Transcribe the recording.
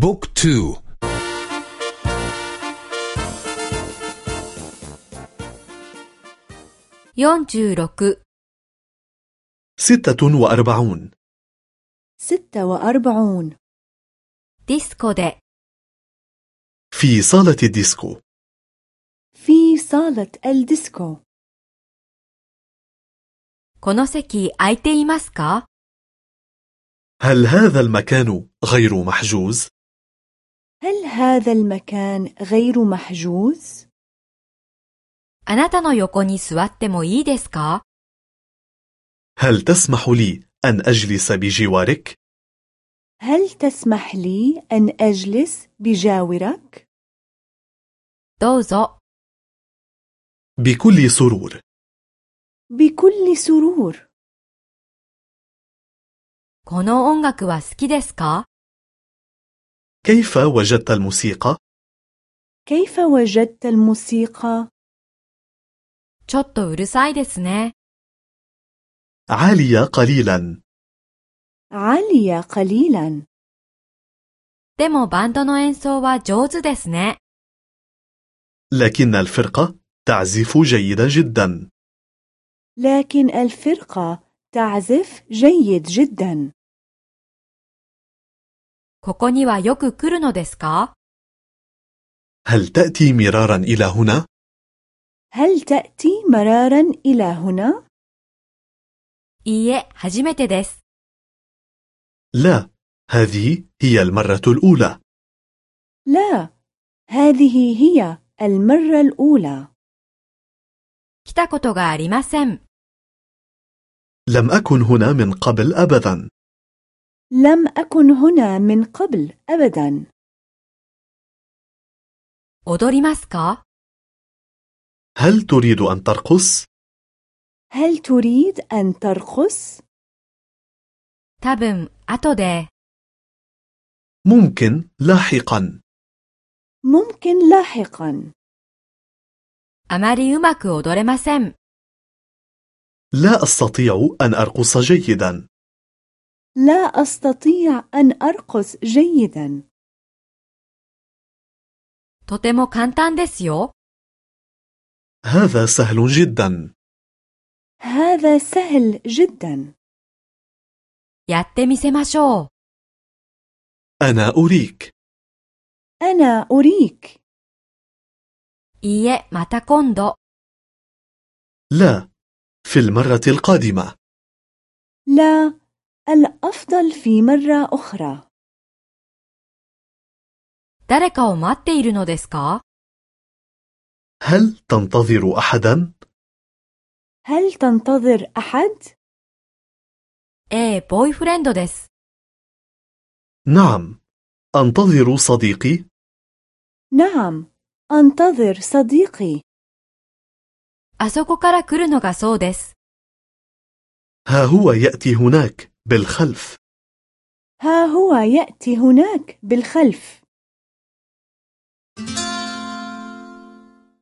بوك تو 46 ستة وأربعون ستة وأربعون ディスコで في صالة الديسكو في صالة الديسكو この席空いていますか هل هذا المكان غير محجوز؟ هل هذا المكان غير محجوز؟ あなたの横に座ってもいいですか هل تسمح لي أن أجلس بجوارك؟ هل تسمح لي أن أجلس بجاورك؟ どうぞ بكل سرور بكل سرور この音楽は好きですか كيف وجدت الموسيقى؟ كيف وجدت الموسيقى؟ ちょっとうるさいですね。 عالية قليلا عالية قليلا でもバンドの演奏は上手ですね。 لكن الفرقة تعزف جيدا جدا لكن الفرقة تعزف جيد جدا ここにはよく来るのですか هل تأتي مرارا إلى هنا؟ هل تأتي مرارا إلى هنا؟ いいえ、初めてです。 لا هذه هي المرة الأولى لا هذه هي المرة الأولى 来たことがありません。 لم أكن هنا من قبل أبدا لم أكن هنا من قبل أبدا 踊りますか هل تريد أن ترقص؟ هل تريد أن ترقص؟ 多分、後で。 ممكن لاحقا ممكن لاحقا あまりうまく踊れません。 لا أستطيع أن أرقص جيدا لا أستطيع أن أرقص جيدا とても簡単ですよ。 هذا سهل جدا هذا سهل جدا やってみせましょう。 أنا أريك أنا أريك いいえ、また今度。 لا في المرة القادمة لا الأفضل في مرة أخرى 誰かを待っているのですか هل تنتظر أحدا؟ هل تنتظر أحد؟ ええ、ボーイフレンドです。 نعم أنتظر صديقي نعم أنتظر صديقي あそこから来るのがそうです。 ها هو يأتي هناك بالخلف. ها هو يأتي هناك بالخلف.